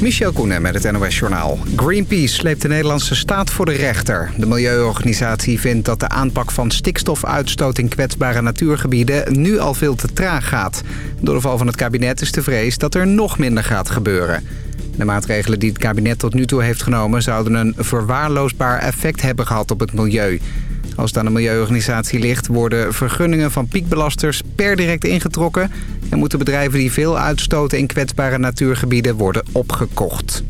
Michel Koenen met het NOS-journaal. Greenpeace sleept de Nederlandse staat voor de rechter. De milieuorganisatie vindt dat de aanpak van stikstofuitstoot in kwetsbare natuurgebieden nu al veel te traag gaat. Door de val van het kabinet is de vrees dat er nog minder gaat gebeuren. De maatregelen die het kabinet tot nu toe heeft genomen... zouden een verwaarloosbaar effect hebben gehad op het milieu. Als het aan de milieuorganisatie ligt... worden vergunningen van piekbelasters per direct ingetrokken... en moeten bedrijven die veel uitstoten in kwetsbare natuurgebieden worden opgekocht.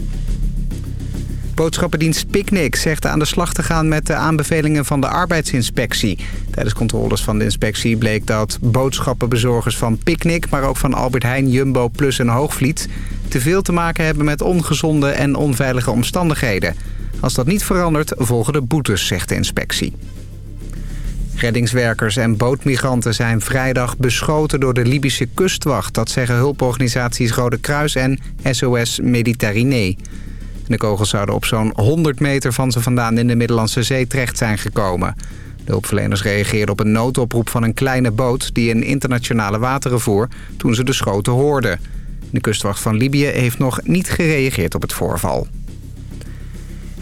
Boodschappendienst Picnic zegt aan de slag te gaan met de aanbevelingen van de arbeidsinspectie. Tijdens controles van de inspectie bleek dat boodschappenbezorgers van Picnic... maar ook van Albert Heijn, Jumbo Plus en Hoogvliet... te veel te maken hebben met ongezonde en onveilige omstandigheden. Als dat niet verandert, volgen de boetes, zegt de inspectie. Reddingswerkers en bootmigranten zijn vrijdag beschoten door de Libische kustwacht. Dat zeggen hulporganisaties Rode Kruis en SOS Mediterranee. De kogels zouden op zo'n 100 meter van ze vandaan in de Middellandse Zee terecht zijn gekomen. De hulpverleners reageerden op een noodoproep van een kleine boot... die in internationale wateren voer toen ze de schoten hoorden. De kustwacht van Libië heeft nog niet gereageerd op het voorval.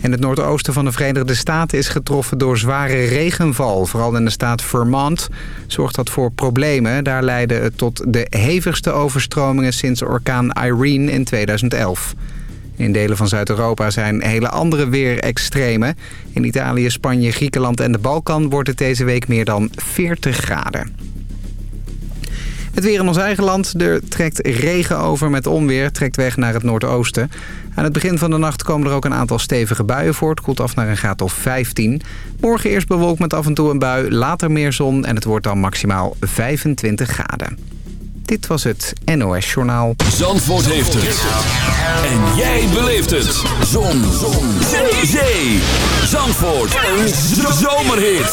En het noordoosten van de Verenigde Staten is getroffen door zware regenval. Vooral in de staat Vermont zorgt dat voor problemen. Daar leidde het tot de hevigste overstromingen sinds orkaan Irene in 2011. In delen van Zuid-Europa zijn hele andere weerextremen. In Italië, Spanje, Griekenland en de Balkan wordt het deze week meer dan 40 graden. Het weer in ons eigen land. Er trekt regen over met onweer. Trekt weg naar het noordoosten. Aan het begin van de nacht komen er ook een aantal stevige buien voor. Het koelt af naar een graad of 15. Morgen eerst bewolkt met af en toe een bui. Later meer zon. En het wordt dan maximaal 25 graden. Dit was het NOS Journaal. Zandvoort heeft het. En jij beleeft het. Zon. Zon. Zee. Zandvoort. Een zomerhit.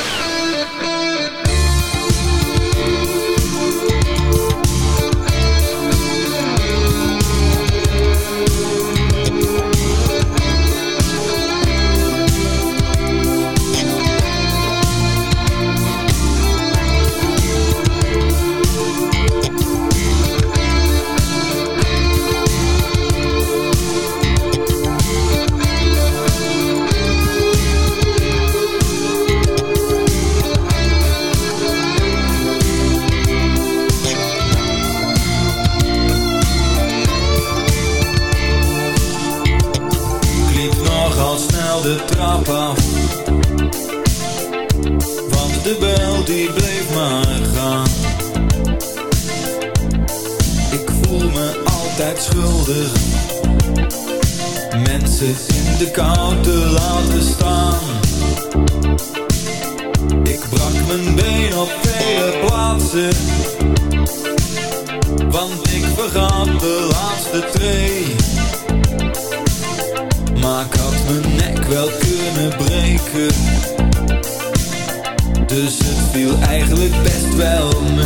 Mensen in de kou te laten staan. Ik brak mijn been op vele plaatsen Want ik vergat de laatste tree maar ik had mijn nek wel kunnen breken Dus het viel eigenlijk best wel mee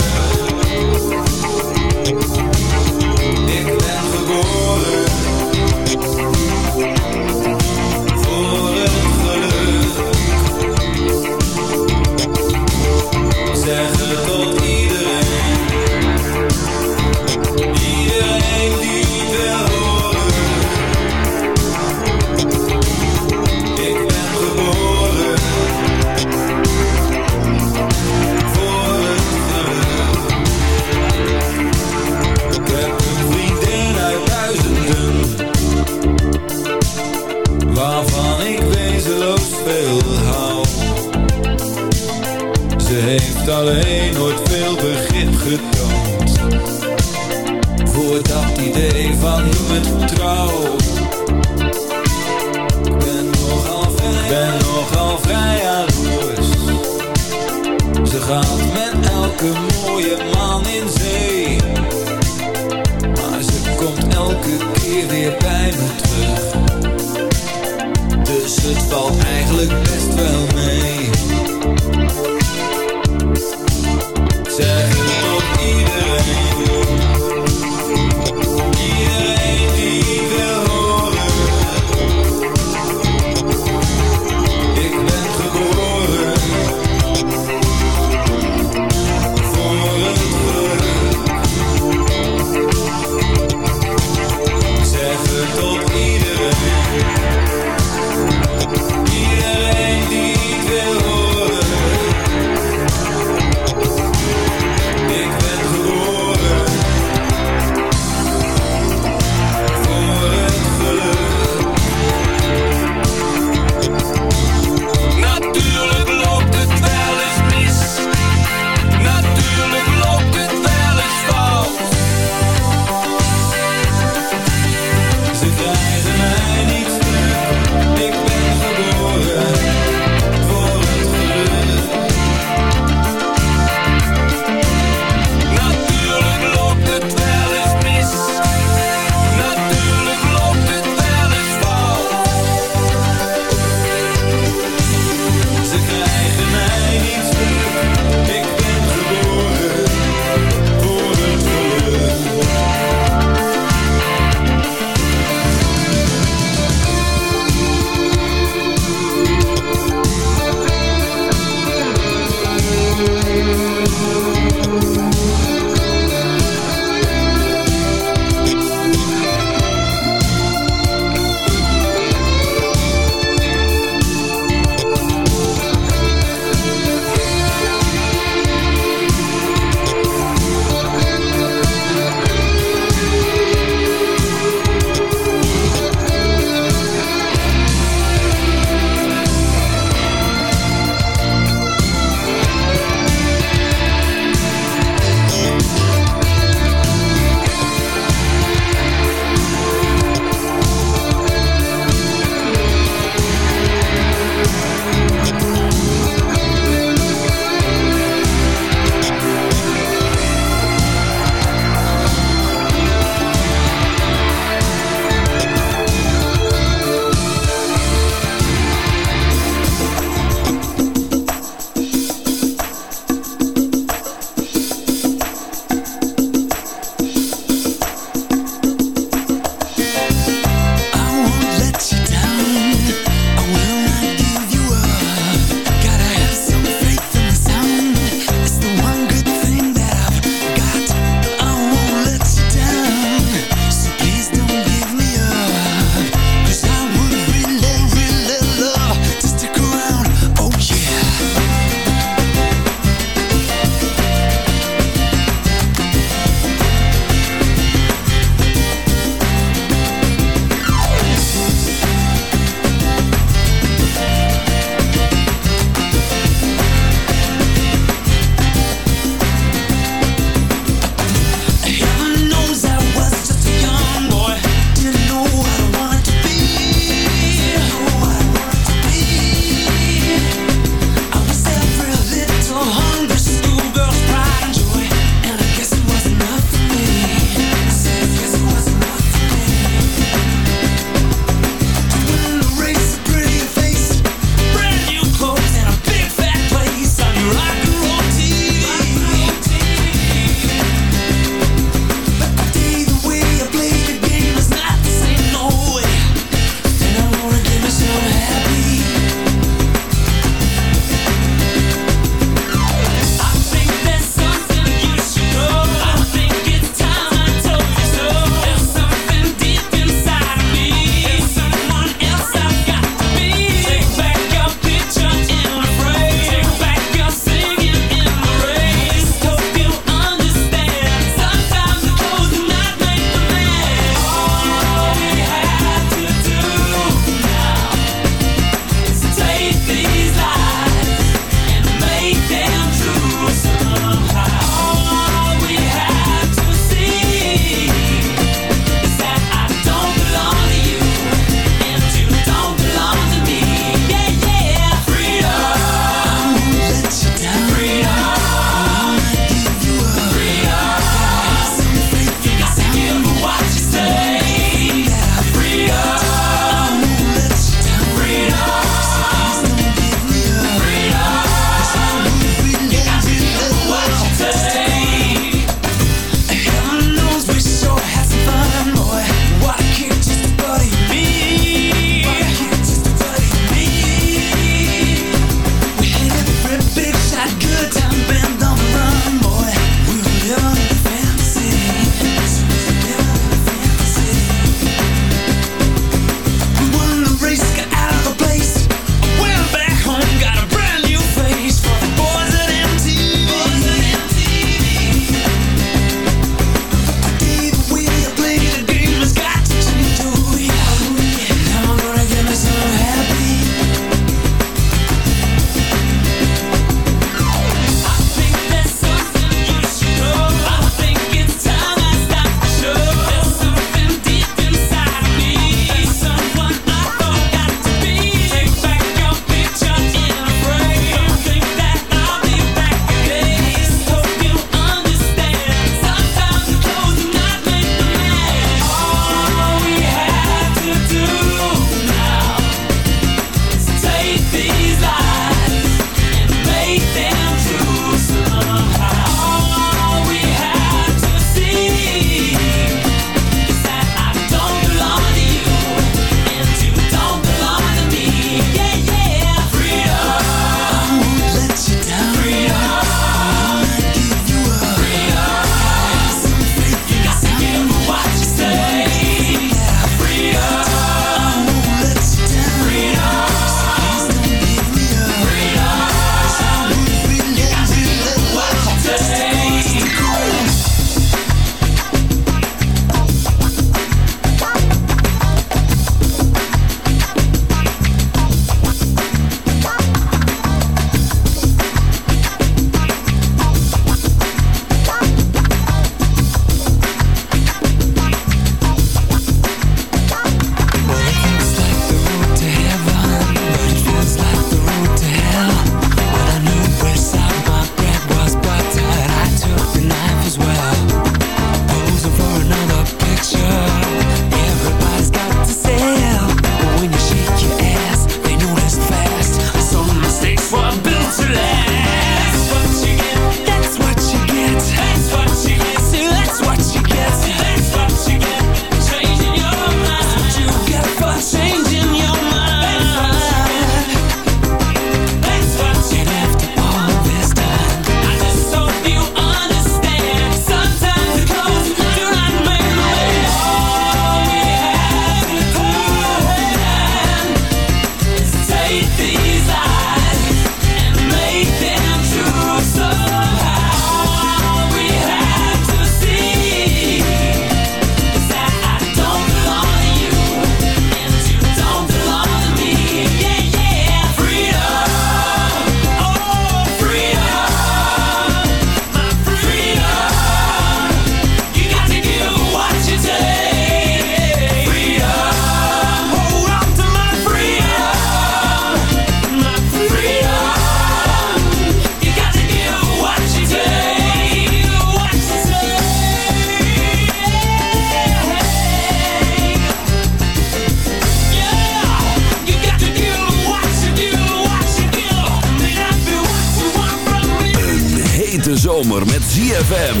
ZFM.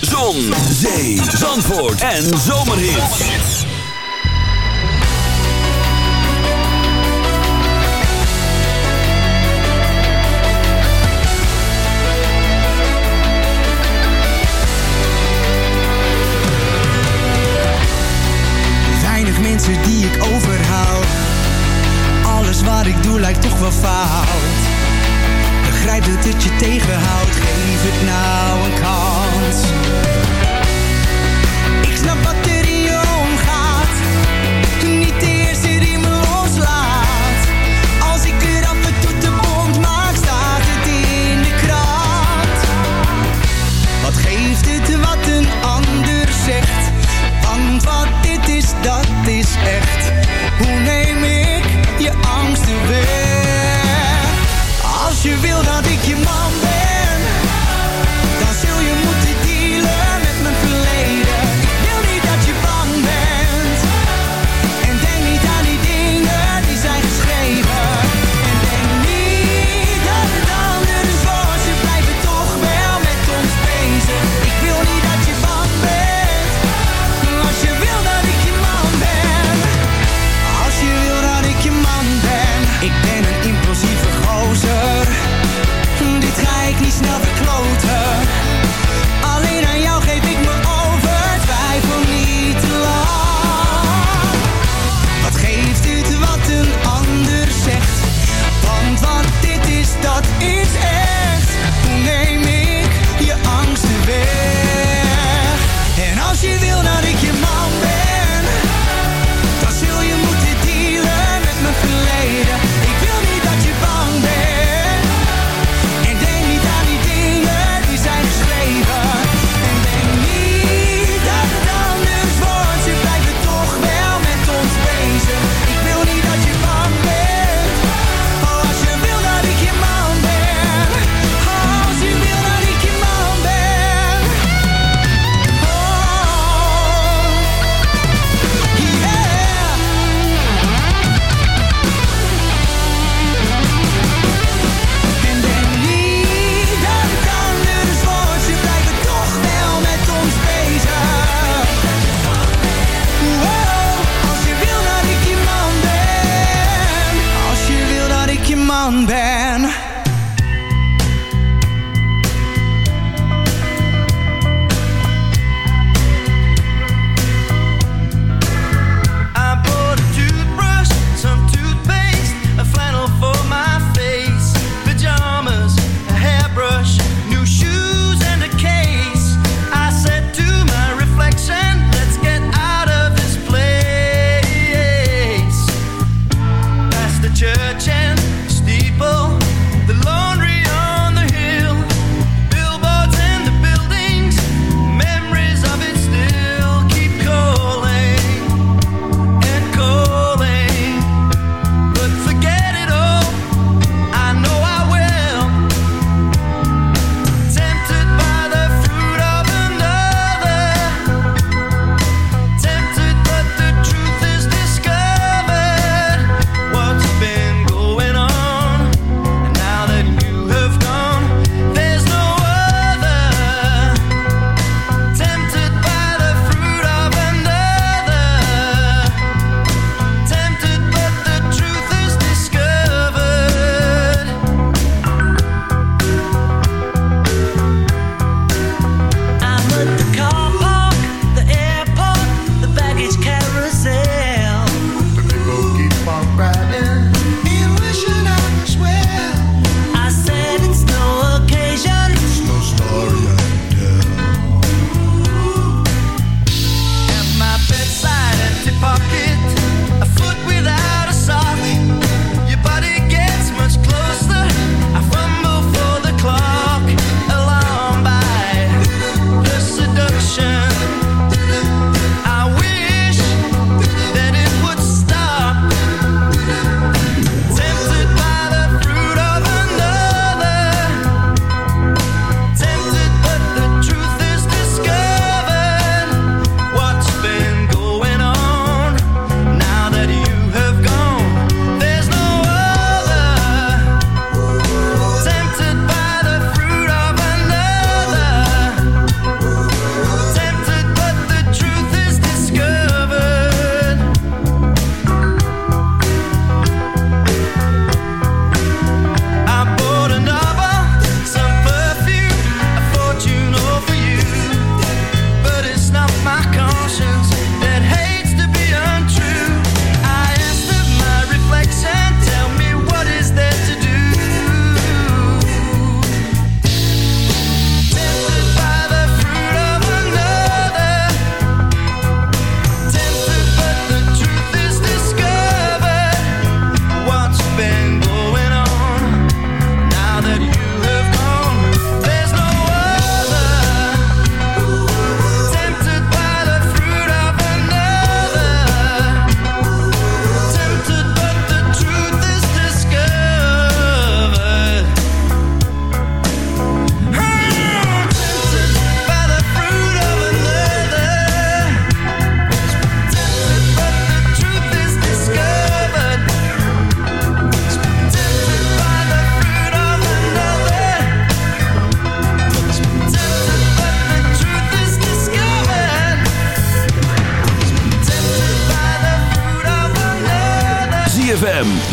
Zon, zee, zandvoort en zomerhit. Weinig mensen die ik overhaal. Alles wat ik doe lijkt toch wel fout begrijp dat het je tegenhoudt. Geef het nou een kans. je wil dat ik je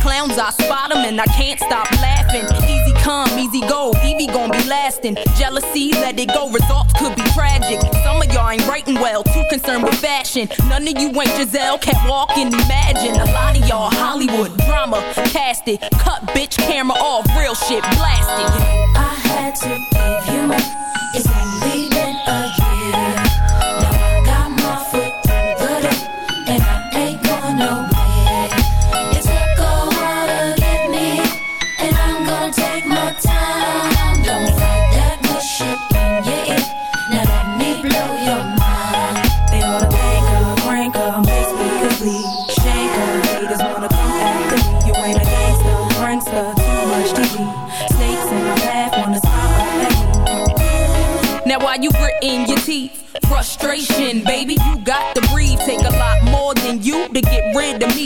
Clowns, I spot them and I can't stop laughing. Easy come, easy go, Evie gon' be lasting. Jealousy, let it go, results could be tragic. Some of y'all ain't writing well, too concerned with fashion. None of you ain't Giselle, can't walk and imagine. A lot of y'all Hollywood drama, cast it. Cut bitch camera off, real shit, blasted. I had to give you my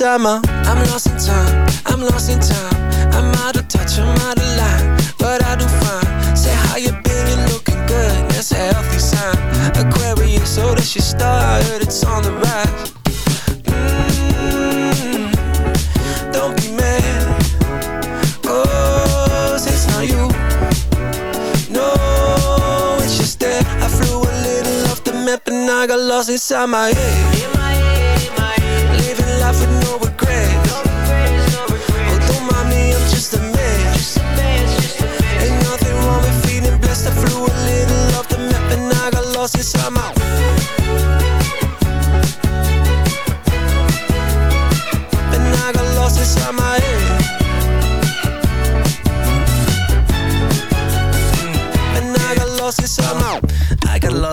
My. I'm lost in time. I'm lost in time. I'm out of touch. I'm out of line, but I do fine. Say how you been? you're looking good. That's a healthy sign. Aquarius, so that's your star. I heard it's on the rise. Mm-hmm. Don't be mad. Oh, Cause it's not you. No, it's just that I flew a little off the map and I got lost inside my head. Is inside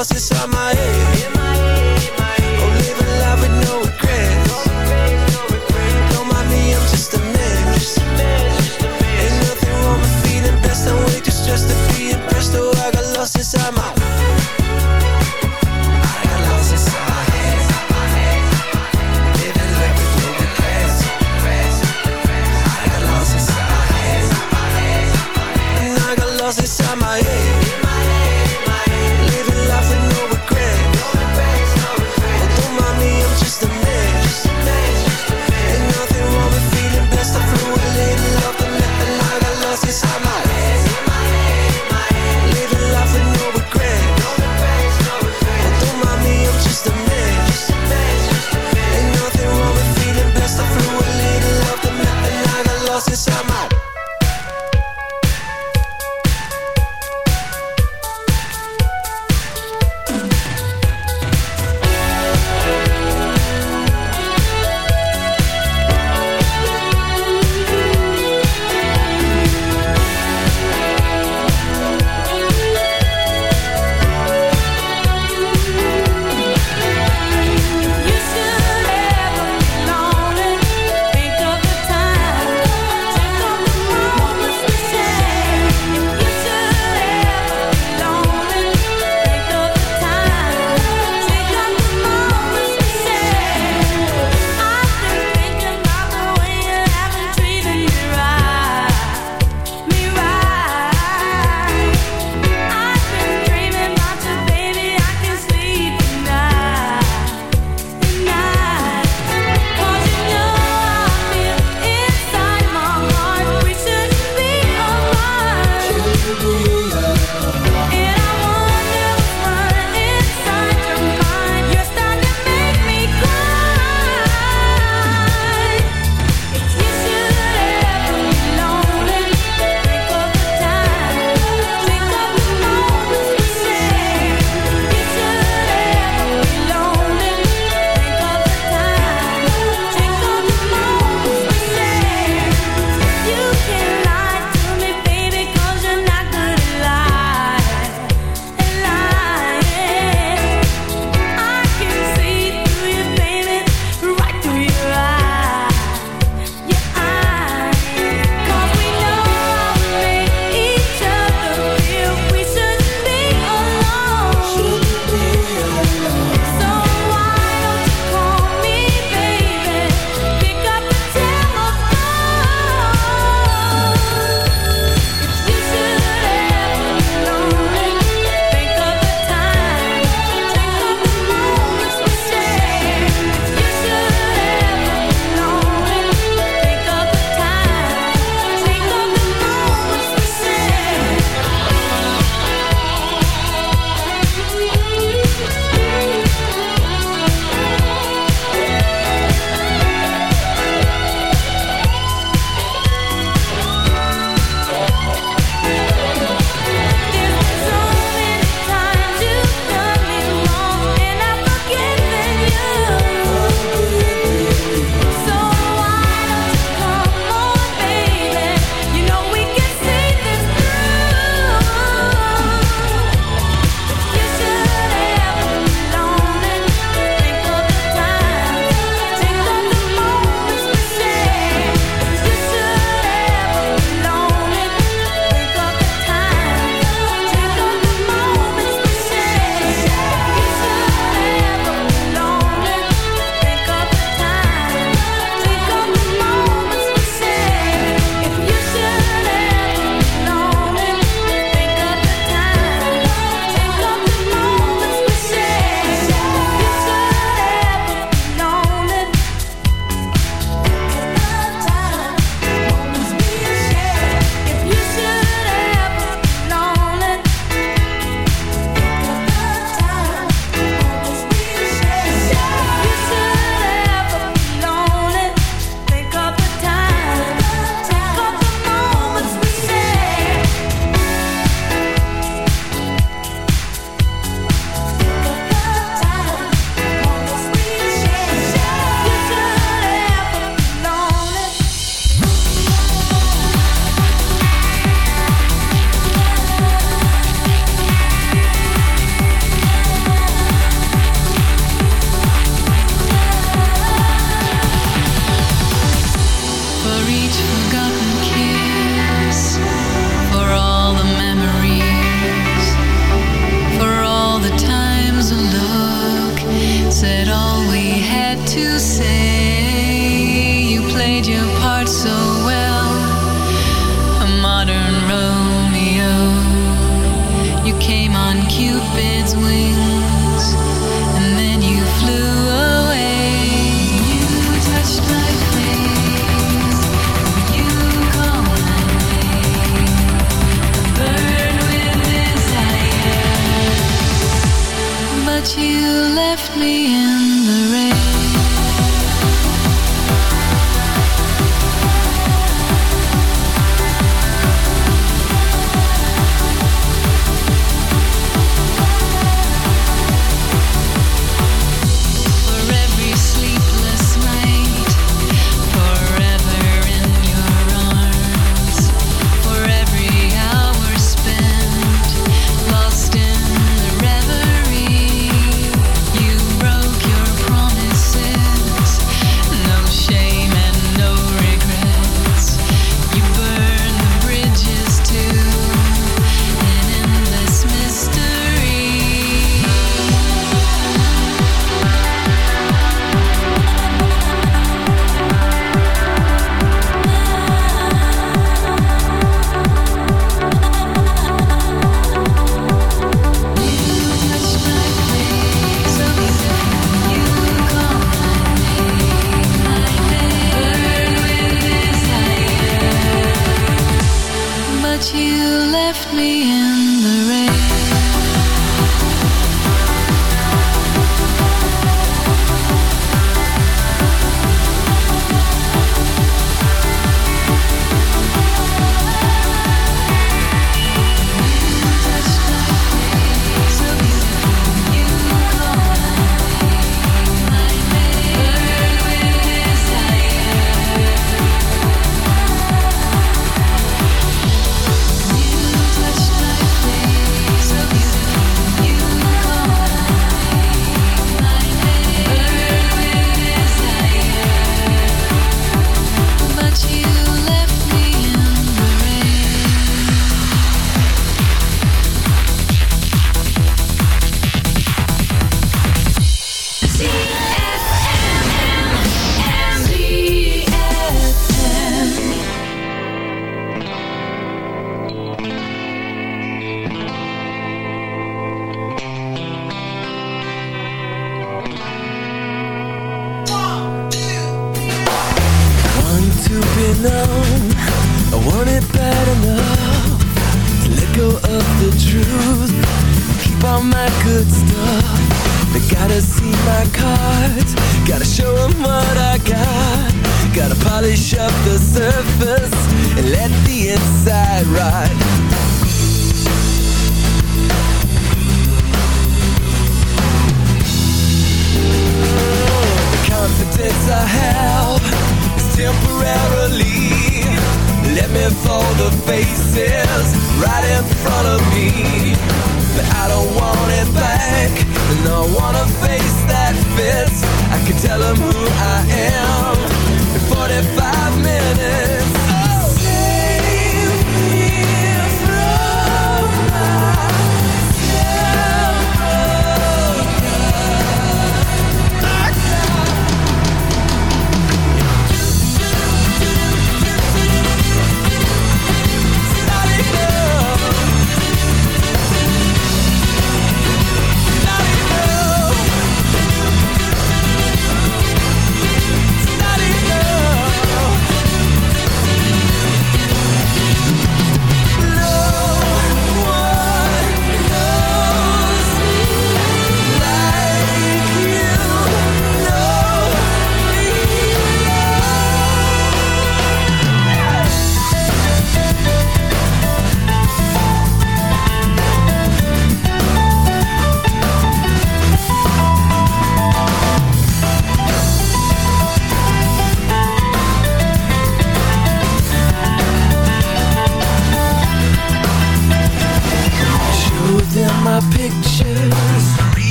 lost inside my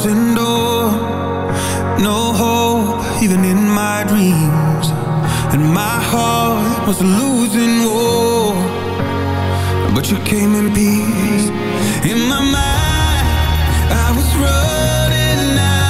closing door. No hope even in my dreams. And my heart was losing war. But you came in peace. In my mind I was running out.